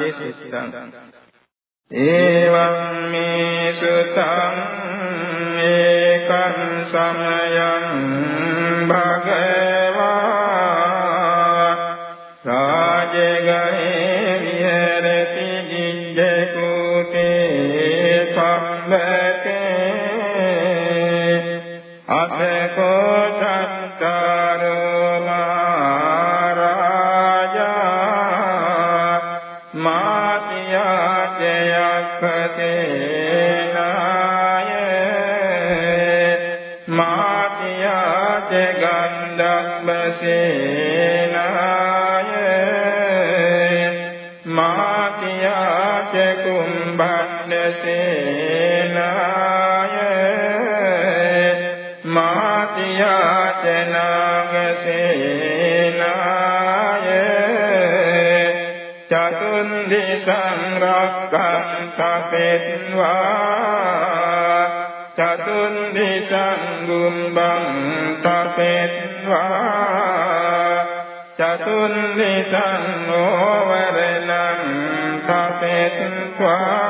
නාති සිත්තං ඒවං මේ සුතං ඒකං සමයං භගවා සංරක්ඛන්තපෙත්වා චතුන් දිසං ගුම්බං තපෙත්වා චතුන් දිසං ඕවරණං තපෙත්වා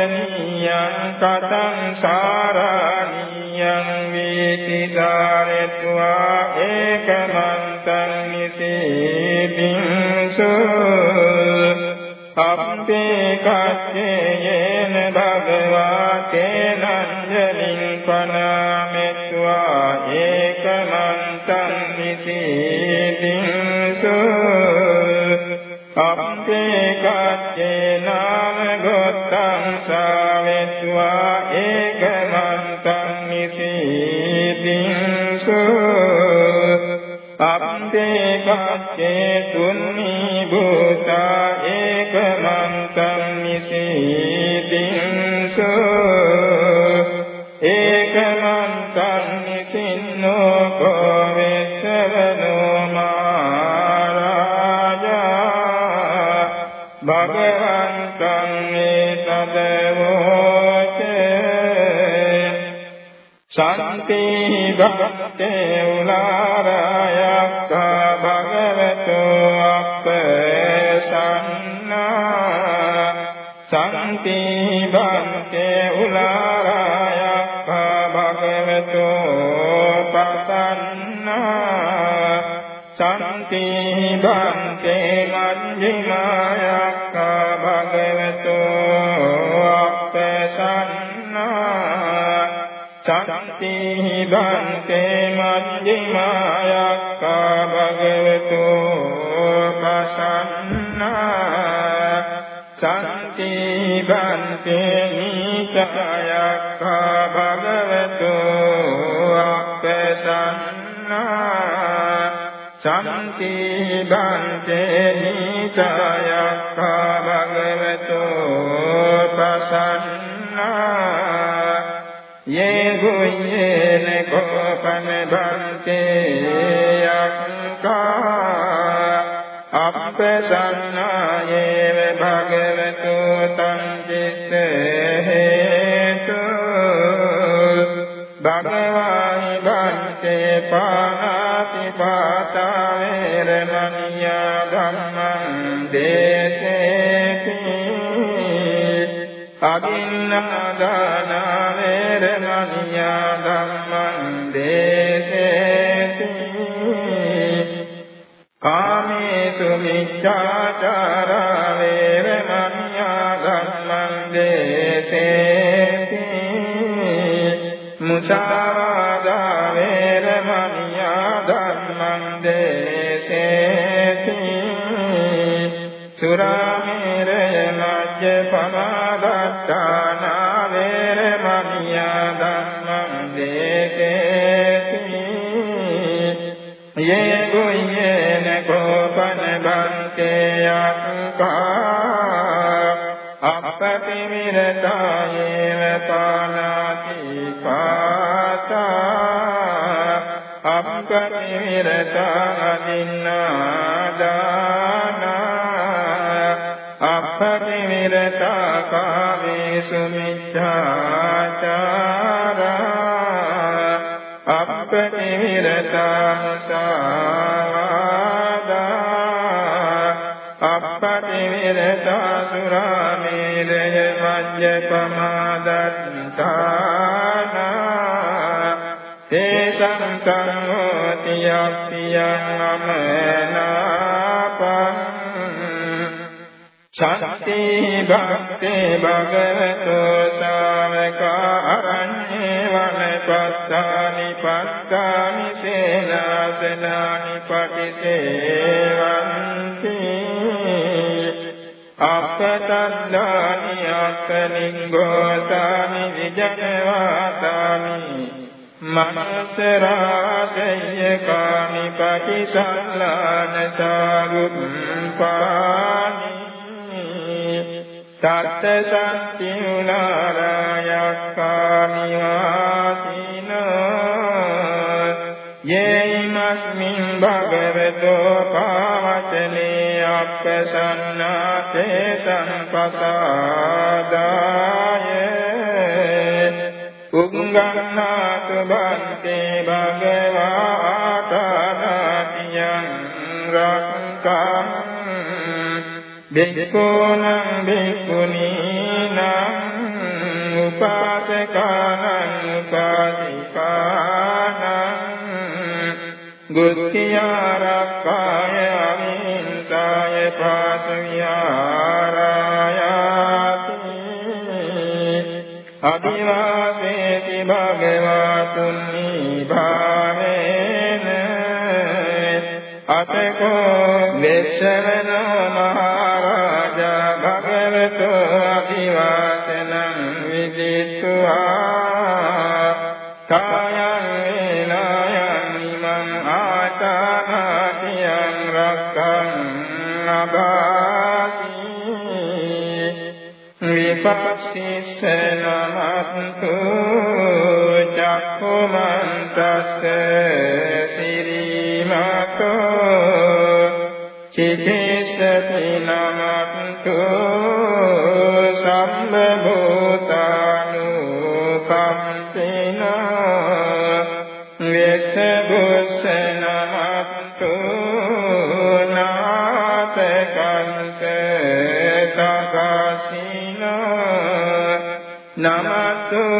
සම්මෝදනියං කතං සාරාණියං වේති සාරෙත්වා ඒකමන්තං නිසීදින්සු අප්පේ කච්චේයේන භගවා කේනංජලින් පනාමෙත්වා ඒකමන්තං නිසීදින්සු අප්පේ කච්චේනාම ගොත්තං සාවෙත්වා ඒකමන්තං නිසීදින්සු අප්පේ කච්චේ තුන්නි භූතා භක්තේ උලාරයක්ඛා භගවතෝ අප්පසන්නා සම්පි භක්තේ උලාරයක්ඛා භගවතෝ පසන්නා සම්පි භක්තේ මජ්ජිමායක්ඛා භක්තේ මජ්ජිමායක්ඛා භගවතෝ පසන්නා සම්පි භක්තේ නීචයක්ඛා භගවතෝ අප්පසන්නා සම්පි භක්තේ නීචයක්ඛා ගුයේන කෝපන භන්තේ යක්ඛා අප්පසන්නායේව භගවතු තං චිත්ත හේතු භගවායි භන්තේ පානාති පාතා වේරමණියා ධම්මං දේශේති අදින්නාදාන වේරමණියා ධම්මං දේශේති. කාමේසු මිච්ඡාචාරා වේරමණියා ධම්මං දේශේති. මුසාවාදා වේරමණියා අපපිමිරතායේව පානාති පාතා අපපිමිරතා අදින්නාදානා අපපිමිරතා කාමේසු මිච්ඡාචාරා අපපිමිරතා මුසාවාදා අපපිමිරතා සුරාමේරය මජ්ජපමාදත්තානා තේසං කම්මෝති යප්පියං අමනාපං ශක්ති භක්තේ භගවතෝ ශාවකා අරඤ්ඤේ වනපත්තානි පත්තානි සේනාසනානි පටිසේවන්ති අපසද්දානි අක්කලිංගෝසානි විජනවාතානි මනසරාසය්‍යකානි පටිසල්ලාන සාගුම්පානි තත්ත සත්‍ය උලාරයක්කානි වාසීනෝ යේමස්මින් භගවතෝ පාවචනේ අප්පසන්නාතේ සංපසාදාය උංගන්නාත බන්තේ භගවාතානාතියං රක්කං බික්ඛූනං බික්ඛුනීනං උපාසකානං උපාසිකානං ගුත්තිආරක්ඛාය අවිහිංසාය පාසවිහාරායාති අදිවාසේති භගවතුන්නි භාවේන අතකෝ මෙස්සවන මහරජා භගවතු අදිවාසනං විදිත්වා. කායං වේලායන් ඉමං ආචානාතියං රක්ඛං අභාසී විපස්සිස්ස නමන්තු චක්ඛුමන්තස්ස සිරීමකෝ. චිතේසති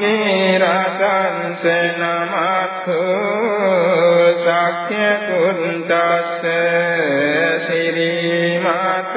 අංගේ රසංස නමතු සක්්‍ය කුන්දස්ස සිරීමතෝ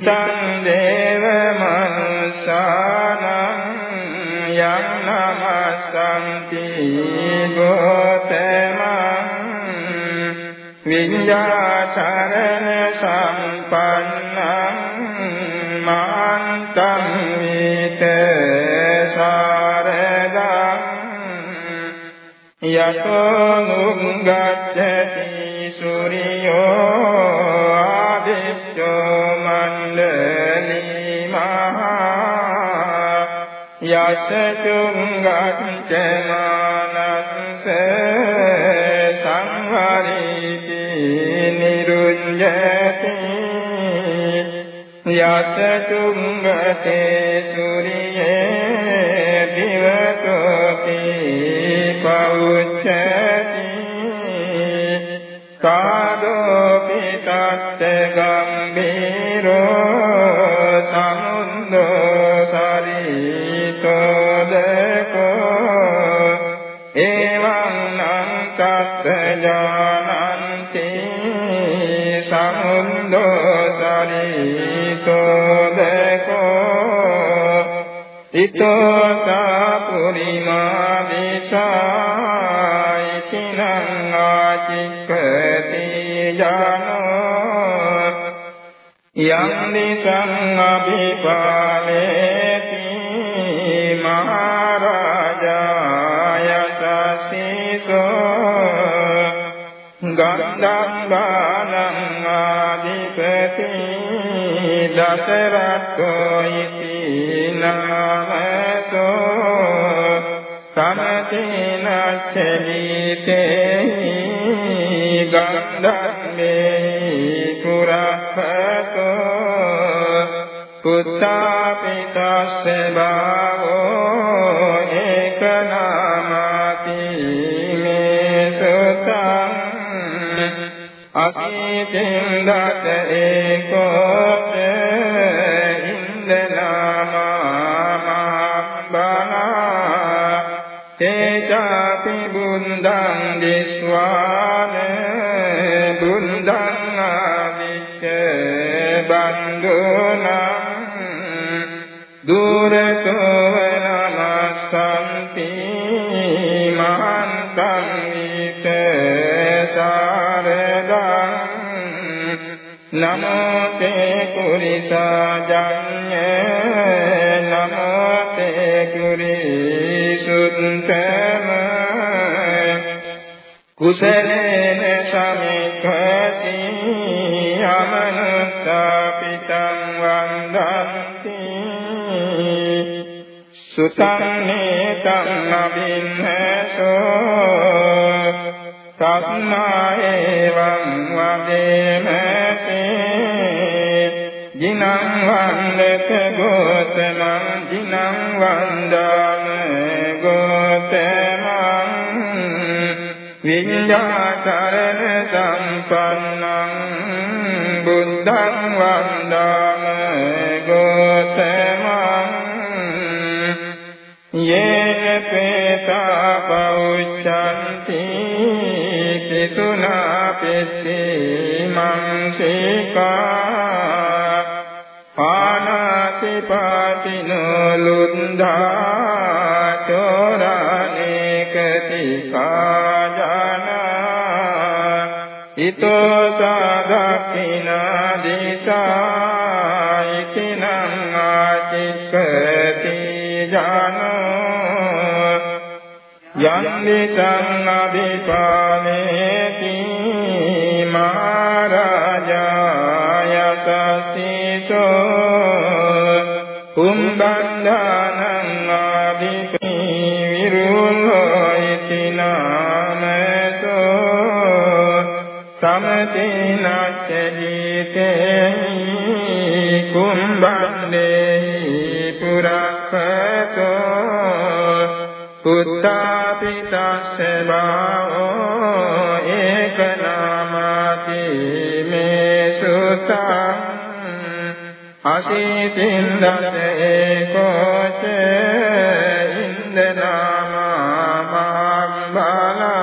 හිතං දේව මනුසානං යං නමස්සන්ති ගෝතමං විඤ්ඤාචරණ සම්පන්නං මාන්තං විත සාරදං යතෝ නුග්ගච්ඡති සූර්යෝ යස චුංගච්ඡමානස්ස සංවරීති නිරුඤ්ජති යස චුංගතේ සූර්යේ දිවසෝති පෞච්ඡති සරිතෝ දකෝ එවං නං තත් ජානන්ති සමුද්දෝ සරිතෝ දකෝ ිතෝ සාපුරිමා දිසායිතිනං ආචික්ඛති ජානෝ යං දිසං අභිපාලේති මහරජාය සසීසෝ ගන්ධං ගානං ආදිපති දසරත්ථෝ ඉති නාමසෝ සමතේනච්චලීතේ ගන්ධම්මේ පුරක්ඛතෝ පුත්තා පිතස්ස භාවෝ අසීතින් දස ඒකෝත ඉන්දනාමා තේචාපි බුන්දං දිස්වාන බුන්දං ආවිච්ච බන්දුනං දුරතෝ නමෝ තේ කුරිසාජඤ්ඤ නමෝ තේ කුරිසුත්තම කුසලේන සමික්ඛති අමනුස්සපිතං වන්දන්ති. සුතං නේතං අභින්නසෝ තස්මා එවං වදේමසේ ජිනං වන්දත ගෝතමං ජිනං වන්දාම ගෝතමං. විඤ්ඤාචරණ සම්පන්නං බුද්ධං වන්දාම ගෝතමං. යේන පේතා පෞච්ඡන්ති පිසුනා පෙත්ති මංසිකා පානාති පාතිනෝ ලුද්ධා චෝරණේකති කාජනා ඊතෝ සාදක්ඛිනා දිසා ඉතිනං ආචික්ඛති ජානෝ යං දිසං අභිපාලේති මහරජාය සසීසෝ කුම්බන්ධනං ආදිපි විරුල්ලෝ ඉති නාමසෝ සමතිනච්චදීතේ කුම්බන්දේ පුරක්ඛතෝ පුත්තා පිතස්ස භාවෝ ඒක නාමති මේ සුතං අසීතින් දස ඒකෝච ඉන්දනාමා මහබලා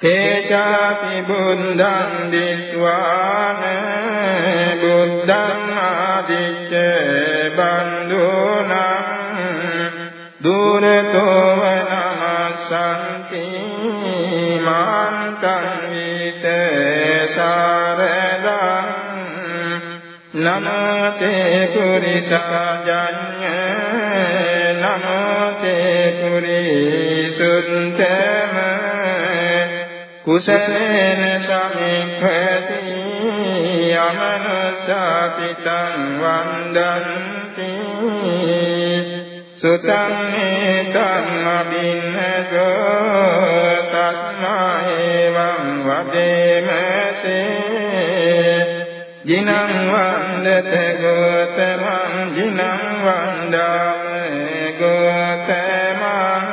තේජ පුත්තාපි බුද්ධං දිස්වාන බුද්ධං ආදිච්ච බන්දුනං දුරතෝ නමස්සන්ති මාන්තං නමතේ පුරිසජඤ්ඤ නමතේ පුරිසුත්තම කුසලේන සමික්ඛති යමනසාපිතං වන්දන්ති සුතං හේතං අබින්නසෝ තස්මා එවං වදේමසේ ජිනං වන්දත ගෝතමං ජිනං වන්දාම ගෝතමං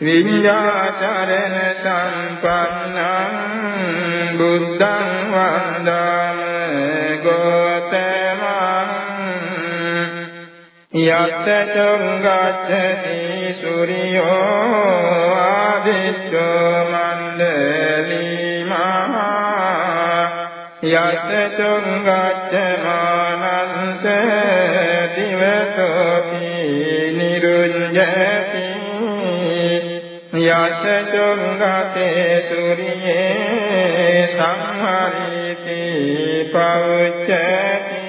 විඤ්ඤාචරණ සම්පන්නං බුද්ධං වන්දාම ගෝතමං යත්ත චංගච්ඡති සූර්යෝ ආදිත්‍යෝ මණ්ඩලීමා යස්ස චංගච්ඡමානංස දිවසෝපි නිරුඤ්ජති. යස්ස චංගතේ සූර්යේ සංහරිති පෞච්ඡති.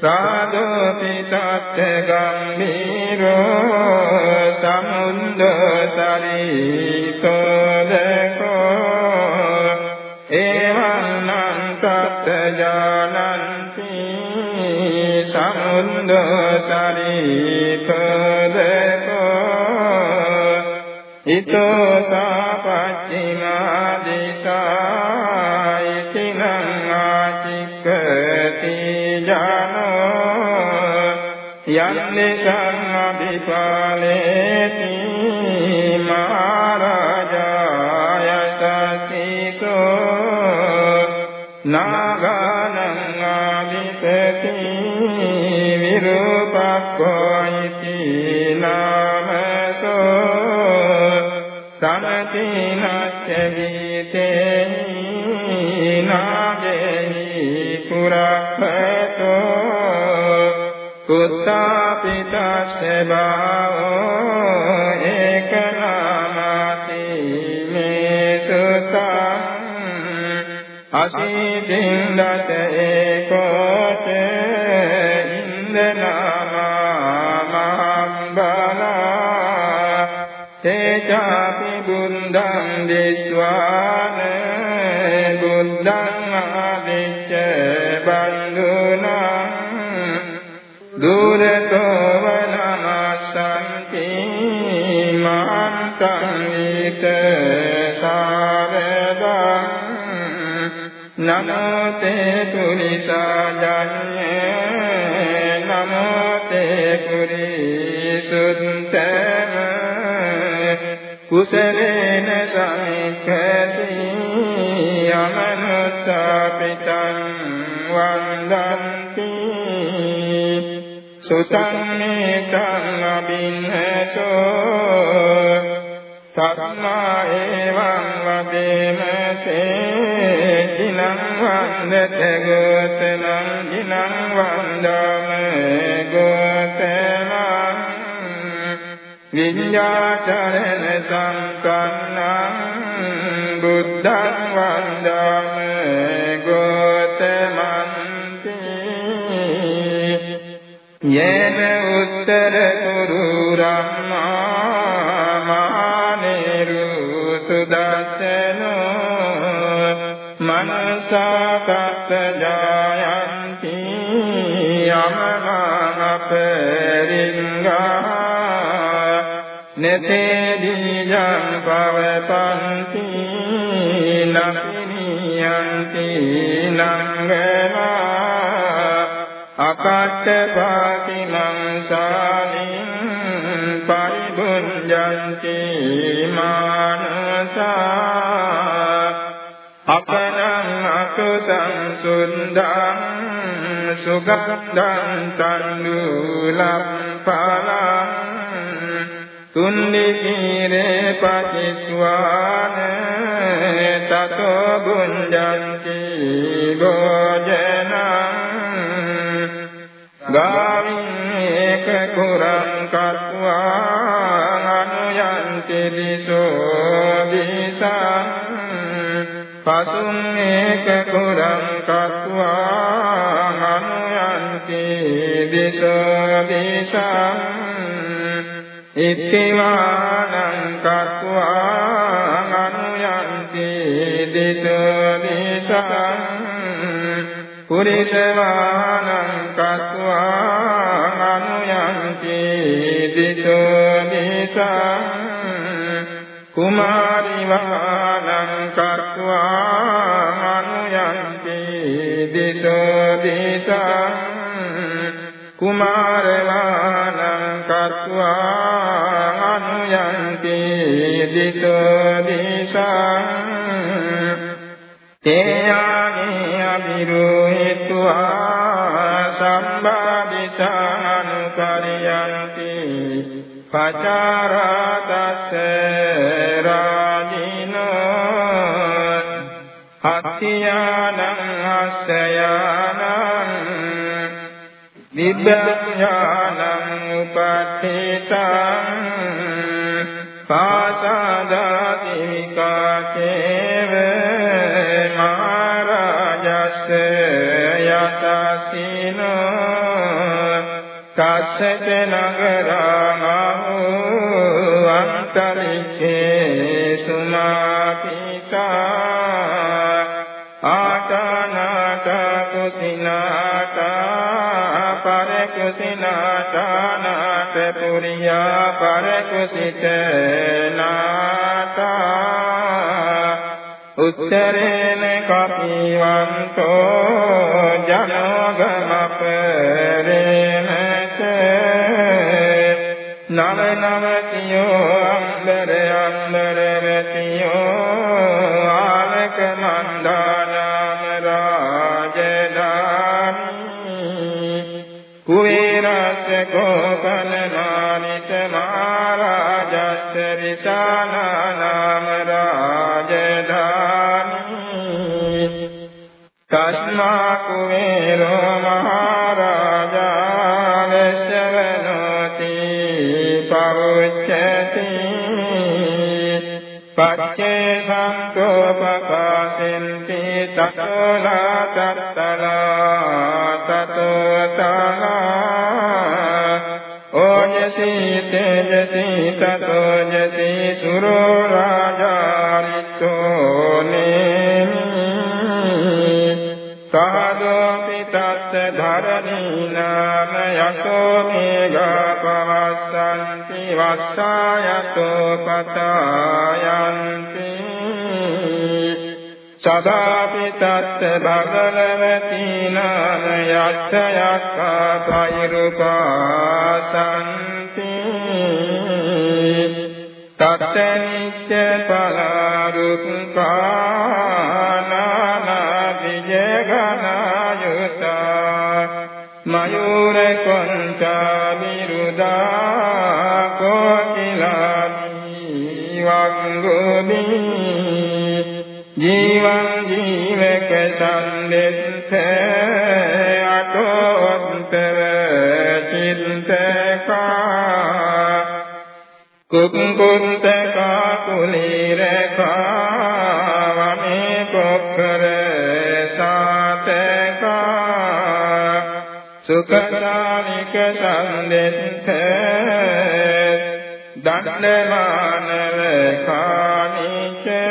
සාදෝපි තත් ගම්බීරෝ සමුද්ද සරිතෝදකෝ ජානන්ති සමුද්ද සරිතෝදකෝ ඊතෝ සාපච්චිමා දිසායිතිනං ආචික්කති ජානෝ යන්නේසං අභිපාලේති ආදිපති විරූපක්ඛෝ ඉති නාමසෝ සමතිනච්ච ගීතේ නාගේහි පුරක්ඛතෝ කුත්තාපි තස්ස භාවෝ අසීතින් දත ඒකෝච ඉන්දනාමා මහම්බලා තේජාපි බුද්ධං දිස්වාන බුද්ධං ආදිච්ච බන්දුනං දුරතෝ නමෝතේ පුරිසාජඤ්ඤ නමෝතේ පුරිසුත්තම කුසලේන සමික්ඛසී යමනුස්සපිතං වන්දන්ති සුතන්නේතං අබින්නසෝ තස්මා එවං වදේමසේ දිනං වන්දත ගෝතනං දිනං වන්දාම ගෝතමං විඤ්ඤාචරණ සම්පන්නං බුද්ධං වන්දාම ගෝතමන්ති යේන උත්තර කුරු රම්මා සුදස්සනෝ මනසාකත් ජායන්ති යමනාපරිංගා නතේ දීජං පවපන්ති නපිනියන්ති නංගනා අකට්ඨපාති මංසානින් පරිබුඤ්ජන්ති මානසා අපනං අකුසං සුන්දං සුගන්ධං තන්දුලම් පලං තුන්නිකීරේ පතිත්වාන තතෝ බුඤ්ජන්ති භෝජනං ගාමින් ඒක කුරං කତ୍වා පිරිසෝ විසං පසුම් ඒක කුරං කତ୍වා අනුයන්ති විසෝ විසං ඉතිවානං කତ୍වා අනුයන්ති විසෝ විසං පුරිසවානං කତ୍වා අනුයන්ති විසෝ විසං කුමාරි වාලං කତ୍වා අනුයන්ති දිසෝ දිසං කුමාර වාලං කତ୍වා අනුයන්ති දිසෝ දිසං තේයානි අබිරුහිत्वा සම්බාදිසානුකරියන්ති පචාරතස්ස රාජිනෝ හත්තියානං අස්සයානං විද්‍යාඥානං උපට්ඨිතං පාසාදාතිකා චේව මහරජස්ස යතසිනෝ කස්සච නගරාමහු අන්තරික්ඛේ සුමාපිතා ආකානාත කුසිනාතා පරකුසිනාතානාත පුරියා පරකුසිත නාතා උත්තරේන කපිවන්තෝ ජනගමපරේන නව නවතියෝ අම්බර අම්බර වෙතියෝ ආලක මන්දානාම කුවේරස්ස කෝපනමානිත මහරජස්ස විශාලානාම වස්සායතෝ පතායන්ති සදාපි තත්ත භගලවති නාම යත්ත යක්ඛා පෛරුපාසන්ති තත්ත නිච්ච පලාරුක්ඛානා විජගනායුතා මයූර කොංචා විරුදා කෝකිලානි වංගුනි ජීවං ජීවක සම්දෙත්ත අතෝත්තර චින්තකා කුක්කුන්තකා කුලීරකා වමේ කොක්කර සාතකා සුඛසානික සම්දෙත්ත දණ්ඩමානව කානිචේ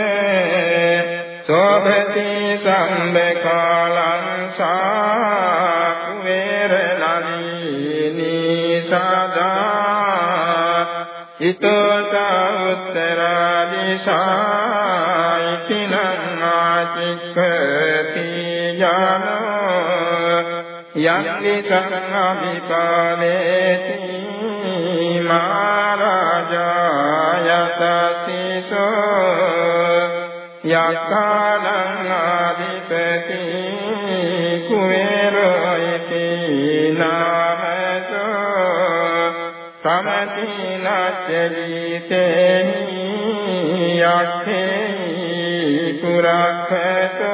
සෝභති සම්බකාලං සාකුවේරණී සදා ිතෝත උත්තරාදිශායිතිනං ආචික්ඛති ඥානෝ යක්ඛි සංඝවිපාලේති මහරජා යතසිසෝ යක්ඛානං ආදිපති කුවේරයිති නාමසෝ සමති නච්චීතේහි යක්ඛේ පුරක්ඛතෝ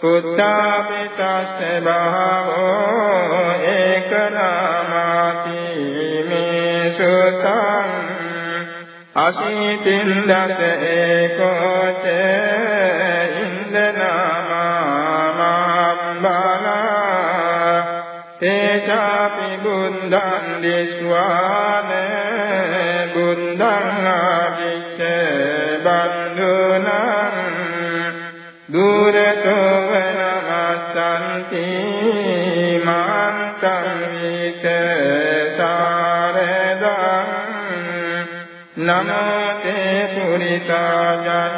පුත්තාපිතස්ස භාවෝ ඒකනාමාති මේ සුතං අසීතින් දස ඒකෝච බුද්ධං දිස්වාන බුද්ධං ආදිච්ච බන්දුනං දුරතෝ වනමස්සන්ති මාන්තං විත සාරදං නමෝ තේ පුරිසාජඤ්ඤේ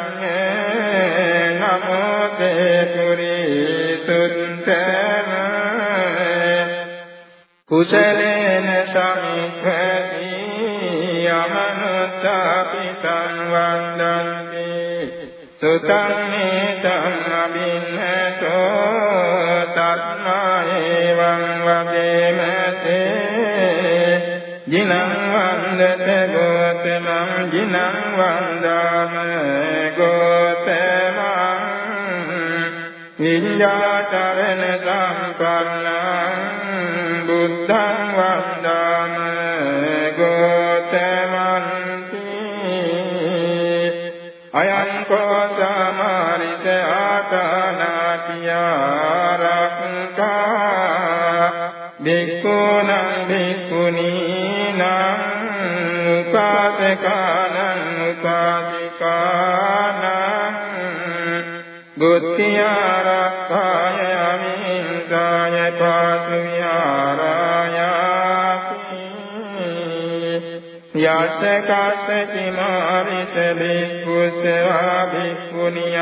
නමෝ තේ පුරිසුත්තම කුසලේන සමික්ඛති යමනුත්ථපිතං වන්දන්ති. සුතං මේතං අබින්නතෝ තස්මා එවං වදේමසේ ජිනං වන්දත ගෝතමං ජිනං වන්දාම ගෝතමං විඤ්ඤාචරණ සම්පන්නං බුද්ධං වන්දාම ගෝතමන්ති අයං කෝ සමාරිස ආතානාතියාරක්ඛා බික්ඛුනං බික්ඛුනීනං උපාසකානං උපාසිකානං ගුත්තිආරක්ඛාය යස කස්සති මාරිස බික්ඛුසවා බික්ඛුනියාවා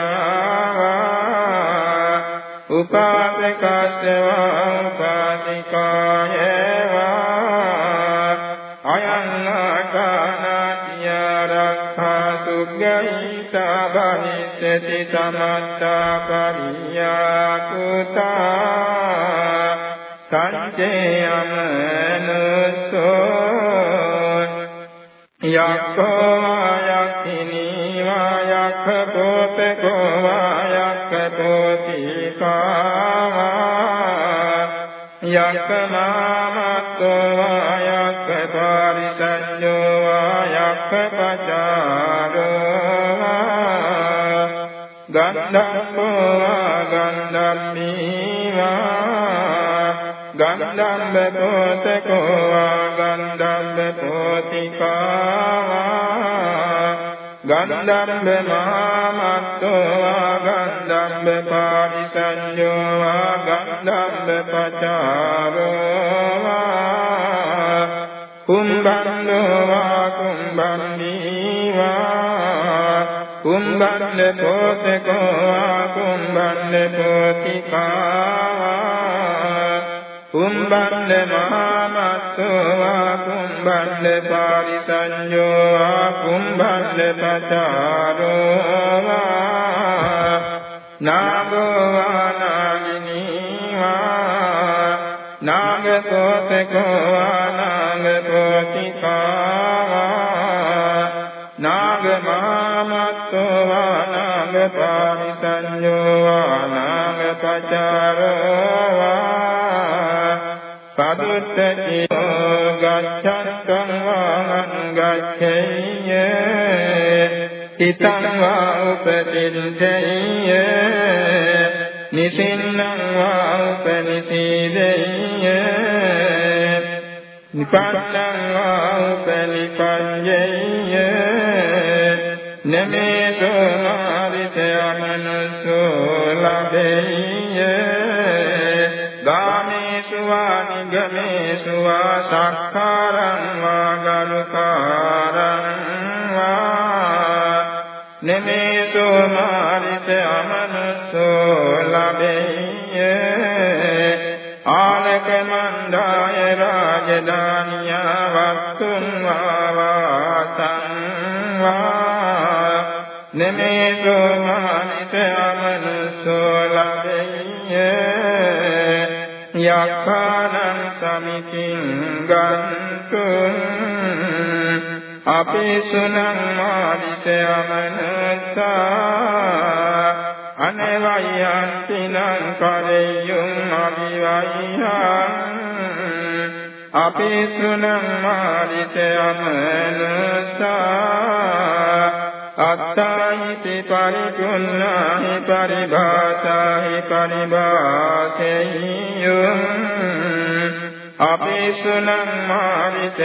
උපාසකස්සවා උපාසිකායවා අයං ආකානාතිය රක්ඛා සුග්ගීතා බනිස්සති සමත්තා පරියා කුතා යක්ඛෝ යක්ඛිනී වායක්ඛ පෝතකෝ වායක්ඛ පෝතිකාවා යක්ඛමාමත්තෝ වායක්ඛ පාරිසඤ්ඤෝ වායක්ඛ පචාරෝ ගන්ධම්මෝ වා ගන්ධම්මීවා ගන්ධම්බ පෝතකෝ වා ගන්ධම්බ පෝතිකාවා ගන්ධම්බ මාමත්තෝ වා ගන්ධම්බ පාරිසඤ්ඤෝ වා ගන්ධම්බ පචාරෝ වා කුම්බන්දෝ වා කුම්බන්දීවා කුම්බන්ද පෝතකෝ වා කුම්බන්ද පෝතිකාවා කුම්බන්ද මහාමත්තෝ වා කුම්බන්ද පාරිසඤ්ඤෝ වා කුම්බන්ද පචාරෝ වා නාගෝ වා නාගිනී වා නාගකෝතකෝ වා නාගකෝතිකාවා නාගමාමත්තෝ වා නාගපාරිසඤ්ඤෝ වා නාගපචාරෝ වා පදුත්තචිනෝ ගච්ඡත්තං වාං ගච්ඡෙය්‍ය හිතං වා උපතින්තෙය්‍ය නිසින්නං වා උපනිසීදෙය්‍ය නිපන්නං වා උපනිපඤ්ඤෙය්‍ය නමේසෝ මාරිත අමනසෝ ලබෙය්‍ය ගාමේසු වා නිගමේසු වා සක්කාරං වා ගරුකාරං වා. නමේසෝ මාරිත අමනසෝ ලබෙය්‍ය. ආලක මණ්ඩාය රාජධානියා වත්තුං වාසං වා. නමේසෝ මානිස යක්ඛානං සමිතින් ගන්තුං අපේසුනං මාදිසයමනසා අනවයන්තිනං කරෙය්‍යුම් අවිවයිහං අපේසුනං මාදිසයමනසා අත්තාහිති පරිපුන්නාහි පරිභාෂාහි පරිභාසෙය්‍යුම් අපේසුනං මාරිතයමනසා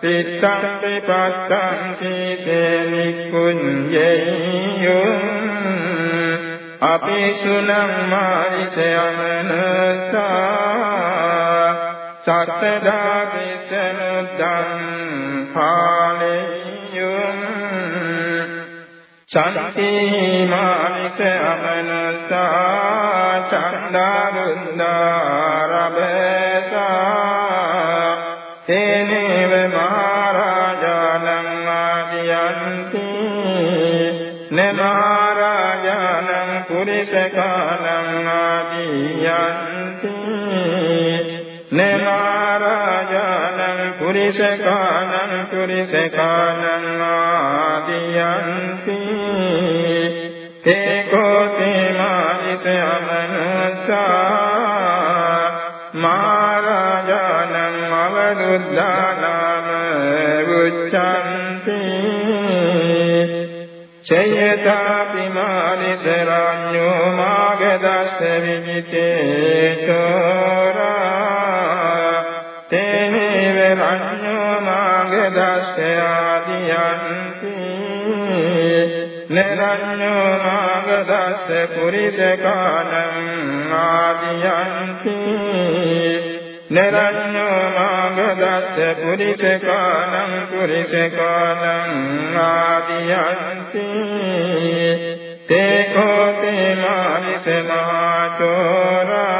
පිත්තං පිපත්තං සීසේ නිකුඤ්ජේයුම් අපේසුනං මාරිතයමනසා සත්තදා විසනුද්දං පාලෙය්‍යුම් සන්ති මානිස අමනසා චන්දාරුන්දාරබසා තේනේව මහරජාණං ආදියන්ති නමහරජාණං පුරිසකාණං ආදියන්ති නමහරජාණං පුරිසකාණං පුරිසකාණං ආදියන්ති තේකෝති මානිස අමනසා මහරජාණං අවරුද්ධානාම උච්චන්ති චයතාපි මානිස රාඤ්ඤෝ මාගදස්ස විජිතේ මාගදස්ස ආදියන්ති නරඤ්ඤෝ මාගදස්ස පුරිසකානං ආදියන්ති. නරඤ්ඤෝ මාගදස්ස පුරිසකානං පුරිසකානං ආදියන්ති. තේ කෝතේ මානිස මාචෝරා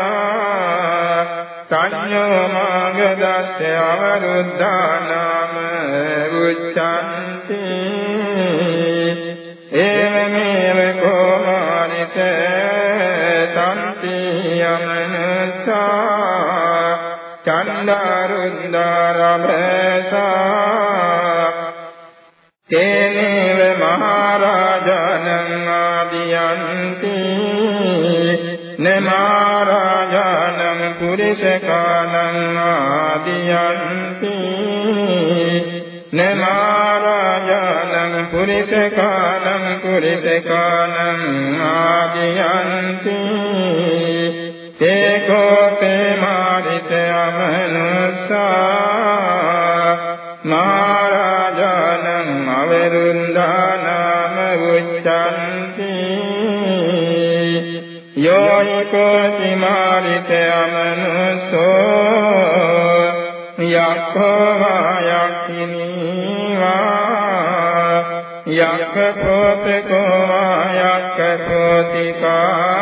සංඤෝ මාගදස්ස අවරුද්ධානාම උච්චන්ති ඒවමේව කෝමානිස සම්පි යමනසා. චන්දාරුන්දාරමසා. තේනේව මහරජාණං ආදියන්ති. නමහරජාණං පුරිසකාණං ආදියන්ති. නමහරජාණං පුරිසකාණං පුරිසකාණං ආදියන්ති ඒකෝපේ මාරිස අමනුසා මහරජාණං අවරුන්දානාම උච්චන්ති යෝනිකෝති මාරිස අමනුසෝ යක්ඛෝ යක්ඛ පොතකෝ වායක්ඛ පොතිකාවා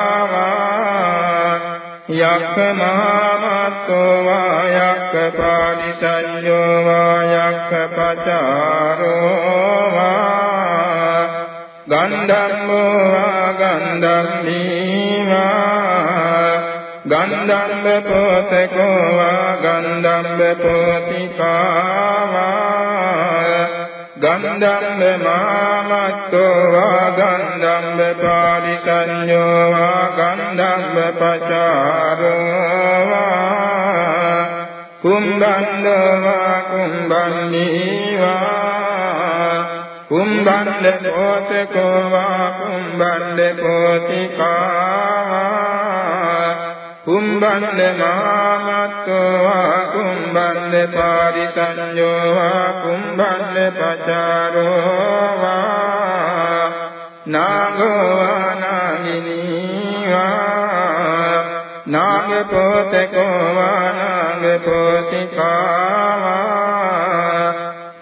යක්ඛ මහමත්තෝ වායක්ඛ පානිසඤ්ඤෝ වායක්ඛ පචාරෝ වා ගන්ධම්මෝ වා ගන්ධම්මීවා ගන්ධම්බ පොතකෝ වා ගන්ධම්බ පොතිකාවා ගන්ධම්බ මාමත්තෝ වා ගන්ධම්බ පාරිසඤ්ඤෝ වා ගන්ධම්බ පචාරෝ වා කුම්බන්දෝ වා කුම්බන්නීවා කුම්බන්ද පොතකෝ වා කුම්බන්ද පොතිකාවා කුම්බන්ද මාමත්තෝ කුම්බන්ද පාරිසඤ්ඤෝ කුම්බන්ද පචාරෝ වා නාගෝ නාගිනීවා නාග පොතකෝ නාග පොතිකාවා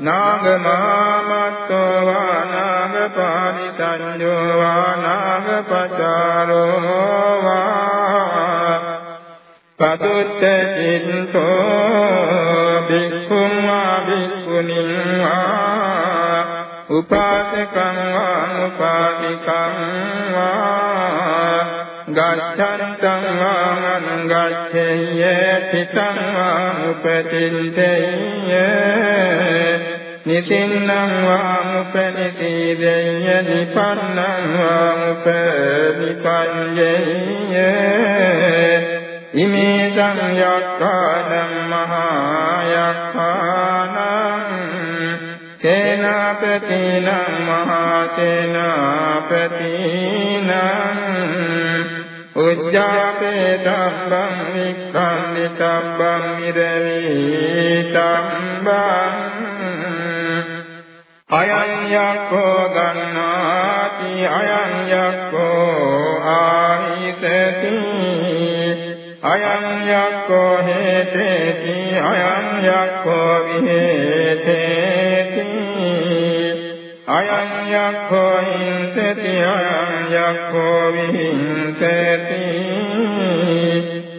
නාග මාමත්තෝ නාග පාරිසඤ්ඤෝ නාග පචාරෝ වා පදුත්ත චින්තෝ බික්ඛුම් වා බික්ඛුනින් වා උපාසකං වා උපාසිකං වා ගච්ඡන්තං වාං ගච්ඡේය තිතං වාං උපතින්තේය නිසින්නං වාං උපනිසීදේය නිපන්නං වාං උපනිපඤ්ඤේය ඉමේ සංයක්ඛානං මහායක්ඛානං සේනාපතිනං මහාසේනාපතිනං උජ්ජාපේ ධම්මං වික්ඛන්ති තබ්බං ඉරවිතම්බං අයං යක්ඛෝ ගන්නාති අයං යක්ඛෝ ආහිසති। අයං යක්ඛෝ හේතේති අයං යක්ඛෝ විහෙතේති අයං යක්ඛෝ හිංසති අයං යක්ඛෝ විහිංසති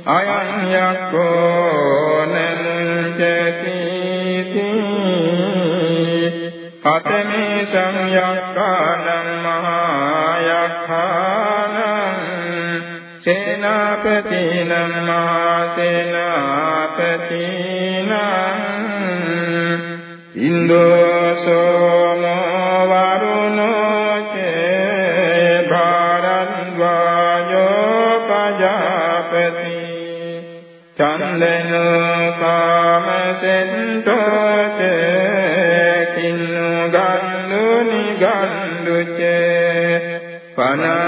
අයං යක්ඛෝ නංචති කතමේ සංයක්ඛානං මහායක්ඛානං සේනාපතිනං මහාසේනාපතිනං ඉන්දෝසෝ චන්දන කාමසෙන්තෝච කින්නු ගන්නු නිගන්දුච පනදෝ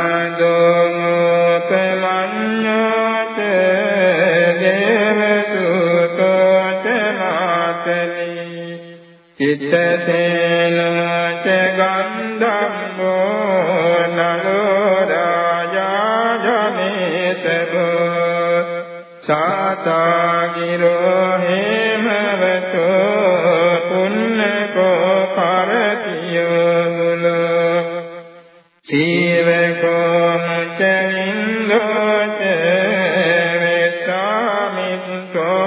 චිත්තසේනච ගන්ධම්මෝ නලෝ රාජා ජනේසබෝ සාතාගිරෝ හේමවතෝ පුන්නකෝ පරතියෝල සීවකෝ මුචනින්දෝච වේසාමිත්තෝ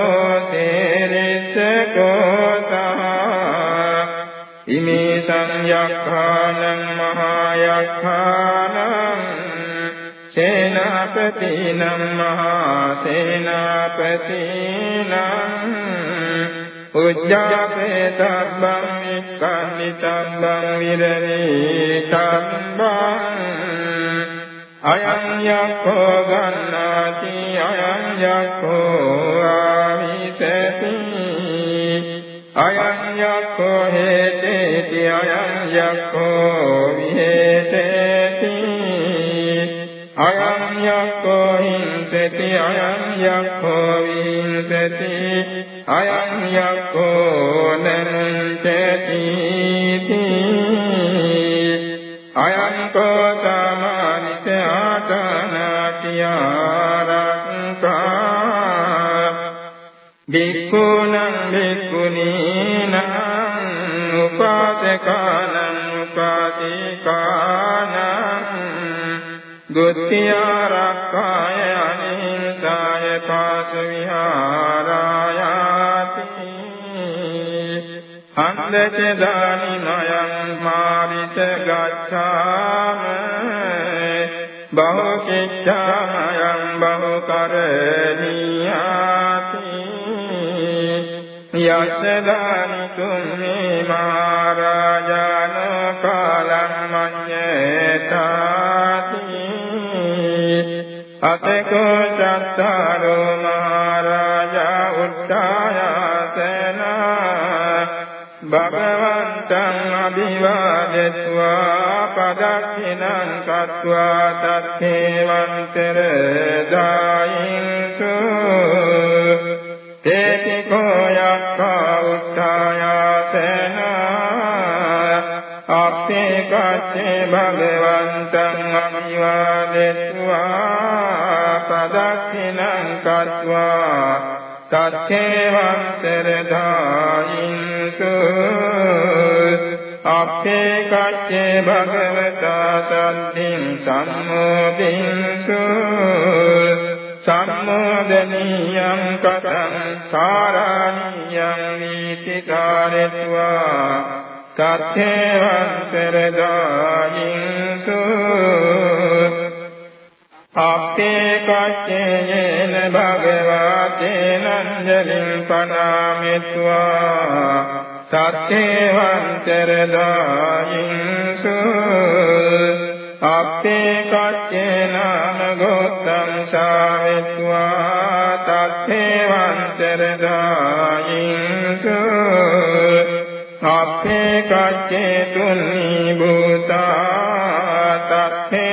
ඉමේ සංයක්ඛානං මහායක්ඛානං සේනාපතිනම් මහා සේනාපතිනම් උජ්ජාපේ තබ්බං වික්ඛන්ති තබ්බං විරණී තබ්බං අයං යක්ඛෝ ගන්නාති අයං යක්ඛෝ ආවිසති අයං යක්ඛෝ හේතේති අයං යක්ඛෝ විහෙතේති. අයං යක්ඛෝ හිංසති අයං යක්ඛෝ විහිංසති. අයං යක්ඛෝ නරංචති අයං කෝ සමානිස ආතනාතියාරක්ඛා භික්ඛුනං භික්ඛුනීනං උපාසකානං උපාසිකානං දුත්තිආරක්ඛාය අනිහිංසාය පාස විහාරායාති හන්දච දානි මයං මාරිස ගච්ඡාම බහුකිච්ඡාමයං බහුකරණීයාති යස්ස දානි තුම්මේ මහරජානෝ කාලං මඤ්ඤේතාති අතකෝ චත්තාරෝ මහරජා උත්තායසනා භගවන්තං අභිවාදෙත්වා පදක්ඛිනං කତ୍වා තත්තේවන්තර දායින්සු තේති අපේ කච්චේ භගවන්තං අභිවාදෙත්වා පදක්ඛිනං කତ୍වා තත්තේවන්තරදායින්සු අපේ කච්චේ භගවතා සද්ධින් සම්මෝදින්සු සම්මෝදනීයං කතං සාරාණීයං වීති කාරෙත්වා තත්තේවන්තරදායින්සු අපේ කච්චේන භගවතේනංජලින් පනාමිත්වා සත්තේවන්තරදායින්සු අපේ කච්චේනම ගෝත්තම් සාවිත්වා තත්තේවන්තරදායින්සු අපේ කච්චේ තුනි භූතා තත්ථේ